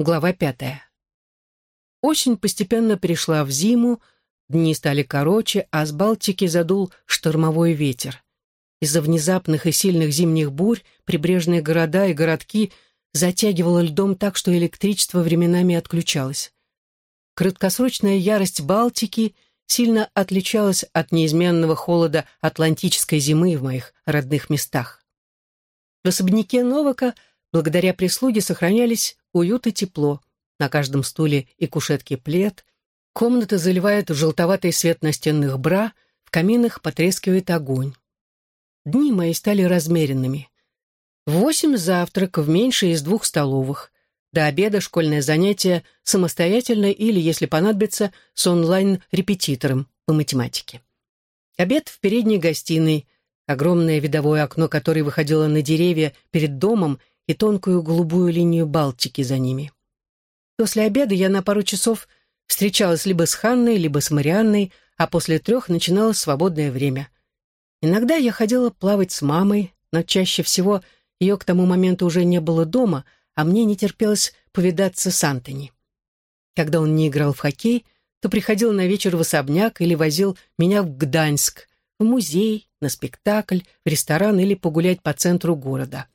Глава пятая. Осень постепенно перешла в зиму, дни стали короче, а с Балтики задул штормовой ветер. Из-за внезапных и сильных зимних бурь прибрежные города и городки затягивало льдом так, что электричество временами отключалось. Краткосрочная ярость Балтики сильно отличалась от неизменного холода атлантической зимы в моих родных местах. В особняке Новака – Благодаря прислуге сохранялись уют и тепло. На каждом стуле и кушетке плед. Комната заливает желтоватый свет настенных бра, в каминах потрескивает огонь. Дни мои стали размеренными. восемь завтрак в меньшей из двух столовых. До обеда школьное занятие самостоятельно или, если понадобится, с онлайн-репетитором по математике. Обед в передней гостиной, огромное видовое окно, которое выходило на деревья перед домом и тонкую голубую линию Балтики за ними. После обеда я на пару часов встречалась либо с Ханной, либо с Марианной, а после трех начиналось свободное время. Иногда я ходила плавать с мамой, но чаще всего ее к тому моменту уже не было дома, а мне не терпелось повидаться с Антони. Когда он не играл в хоккей, то приходил на вечер в особняк или возил меня в Гданьск, в музей, на спектакль, в ресторан или погулять по центру города.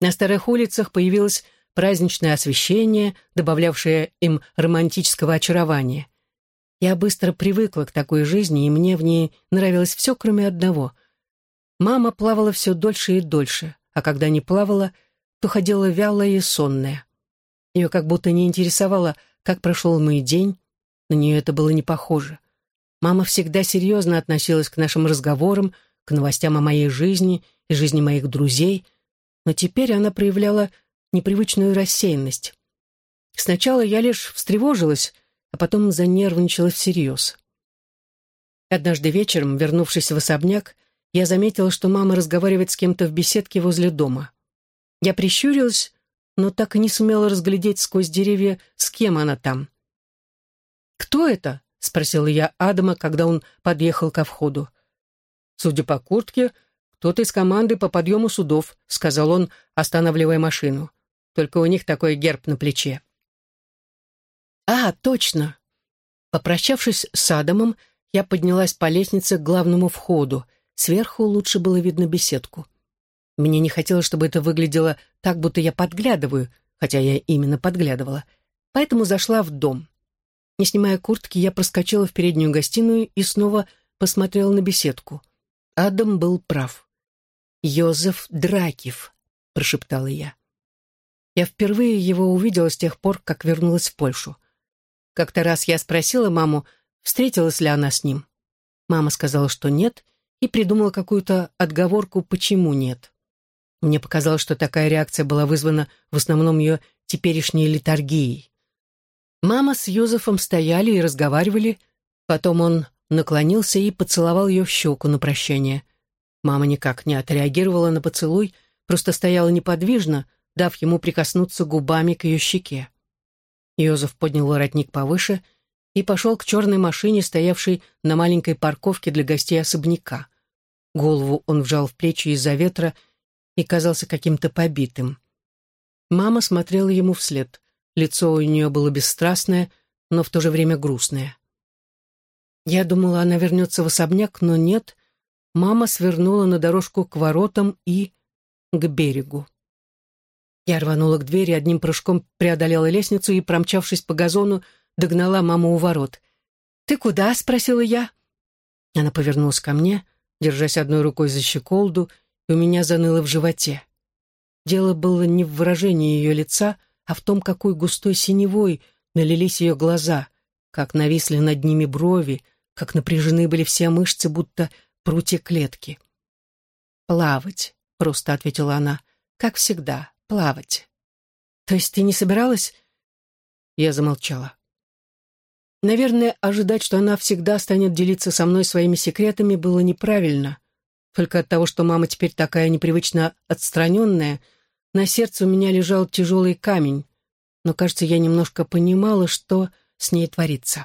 На старых улицах появилось праздничное освещение, добавлявшее им романтического очарования. Я быстро привыкла к такой жизни, и мне в ней нравилось все, кроме одного. Мама плавала все дольше и дольше, а когда не плавала, то ходила вялая и сонная. Ее как будто не интересовало, как прошел мой день, на нее это было не похоже. Мама всегда серьезно относилась к нашим разговорам, к новостям о моей жизни и жизни моих друзей — но теперь она проявляла непривычную рассеянность. Сначала я лишь встревожилась, а потом занервничала всерьез. Однажды вечером, вернувшись в особняк, я заметила, что мама разговаривает с кем-то в беседке возле дома. Я прищурилась, но так и не сумела разглядеть сквозь деревья, с кем она там. «Кто это?» — спросила я Адама, когда он подъехал ко входу. Судя по куртке, «Кто-то из команды по подъему судов», — сказал он, останавливая машину. «Только у них такой герб на плече». «А, точно!» Попрощавшись с Адамом, я поднялась по лестнице к главному входу. Сверху лучше было видно беседку. Мне не хотелось, чтобы это выглядело так, будто я подглядываю, хотя я именно подглядывала. Поэтому зашла в дом. Не снимая куртки, я проскочила в переднюю гостиную и снова посмотрела на беседку. Адам был прав. «Йозеф Дракив», — прошептала я. Я впервые его увидела с тех пор, как вернулась в Польшу. Как-то раз я спросила маму, встретилась ли она с ним. Мама сказала, что нет, и придумала какую-то отговорку, почему нет. Мне показалось, что такая реакция была вызвана в основном ее теперешней литургией. Мама с Йозефом стояли и разговаривали, потом он наклонился и поцеловал ее в щеку на прощание — Мама никак не отреагировала на поцелуй, просто стояла неподвижно, дав ему прикоснуться губами к ее щеке. Йозеф поднял воротник повыше и пошел к черной машине, стоявшей на маленькой парковке для гостей особняка. Голову он вжал в плечи из-за ветра и казался каким-то побитым. Мама смотрела ему вслед. Лицо у нее было бесстрастное, но в то же время грустное. Я думала, она вернется в особняк, но нет, мама свернула на дорожку к воротам и к берегу. Я рванула к двери, одним прыжком преодолела лестницу и, промчавшись по газону, догнала маму у ворот. «Ты куда?» — спросила я. Она повернулась ко мне, держась одной рукой за щеколду, и у меня заныло в животе. Дело было не в выражении ее лица, а в том, какой густой синевой налились ее глаза, как нависли над ними брови, как напряжены были все мышцы, будто прутья клетки. «Плавать», — просто ответила она, — «как всегда, плавать». «То есть ты не собиралась?» Я замолчала. Наверное, ожидать, что она всегда станет делиться со мной своими секретами, было неправильно. Только от того, что мама теперь такая непривычно отстраненная, на сердце у меня лежал тяжелый камень, но, кажется, я немножко понимала, что с ней творится.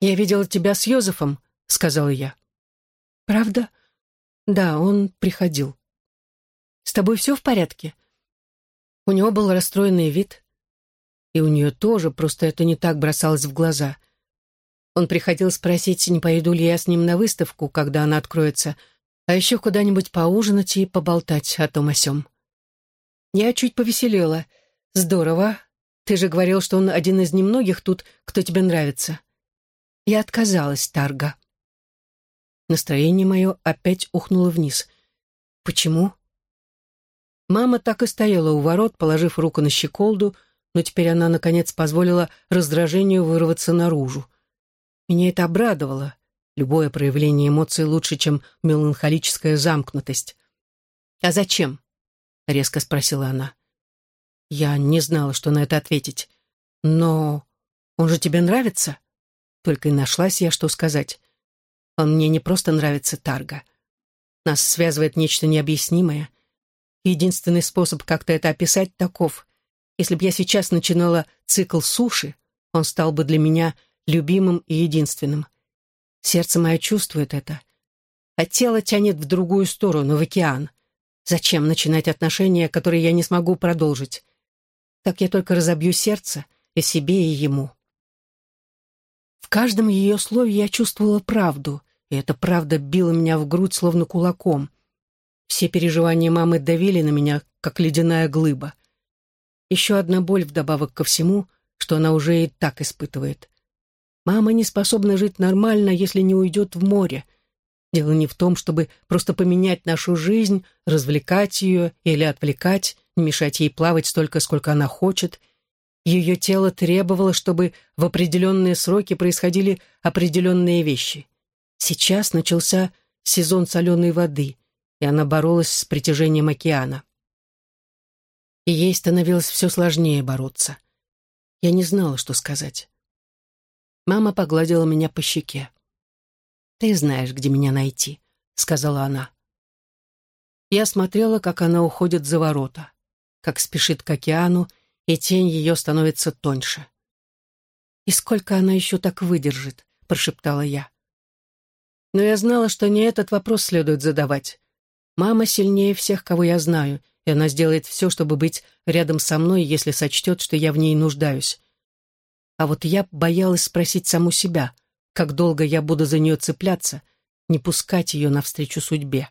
«Я видела тебя с Йозефом», — сказала я. «Правда?» «Да, он приходил». «С тобой все в порядке?» У него был расстроенный вид. И у нее тоже, просто это не так бросалось в глаза. Он приходил спросить, не поеду ли я с ним на выставку, когда она откроется, а еще куда-нибудь поужинать и поболтать о том о сём. Я чуть повеселела. Здорово. Ты же говорил, что он один из немногих тут, кто тебе нравится. Я отказалась, Тарга. Настроение мое опять ухнуло вниз. Почему? Мама так и стояла у ворот, положив руку на щеколду, но теперь она, наконец, позволила раздражению вырваться наружу. Меня это обрадовало. Любое проявление эмоций лучше, чем меланхолическая замкнутость. «А зачем?» — резко спросила она. Я не знала, что на это ответить. «Но он же тебе нравится?» Только и нашлась я, что сказать. «Он мне не просто нравится, Тарга. Нас связывает нечто необъяснимое. Единственный способ как-то это описать таков. Если бы я сейчас начинала цикл суши, он стал бы для меня любимым и единственным. Сердце мое чувствует это. А тело тянет в другую сторону, в океан. Зачем начинать отношения, которые я не смогу продолжить? Так я только разобью сердце и себе, и ему. В каждом ее слове я чувствовала правду, и эта правда била меня в грудь словно кулаком. Все переживания мамы давили на меня, как ледяная глыба. Еще одна боль вдобавок ко всему, что она уже и так испытывает. Мама не способна жить нормально, если не уйдет в море. Дело не в том, чтобы просто поменять нашу жизнь, развлекать ее или отвлекать, не мешать ей плавать столько, сколько она хочет. Ее тело требовало, чтобы в определенные сроки происходили определенные вещи. Сейчас начался сезон соленой воды, и она боролась с притяжением океана. И ей становилось все сложнее бороться. Я не знала, что сказать. Мама погладила меня по щеке. «Ты знаешь, где меня найти», — сказала она. Я смотрела, как она уходит за ворота, как спешит к океану, и тень ее становится тоньше. «И сколько она еще так выдержит?» — прошептала я. Но я знала, что не этот вопрос следует задавать. Мама сильнее всех, кого я знаю, и она сделает все, чтобы быть рядом со мной, если сочтет, что я в ней нуждаюсь. А вот я боялась спросить саму себя, как долго я буду за нее цепляться, не пускать ее навстречу судьбе.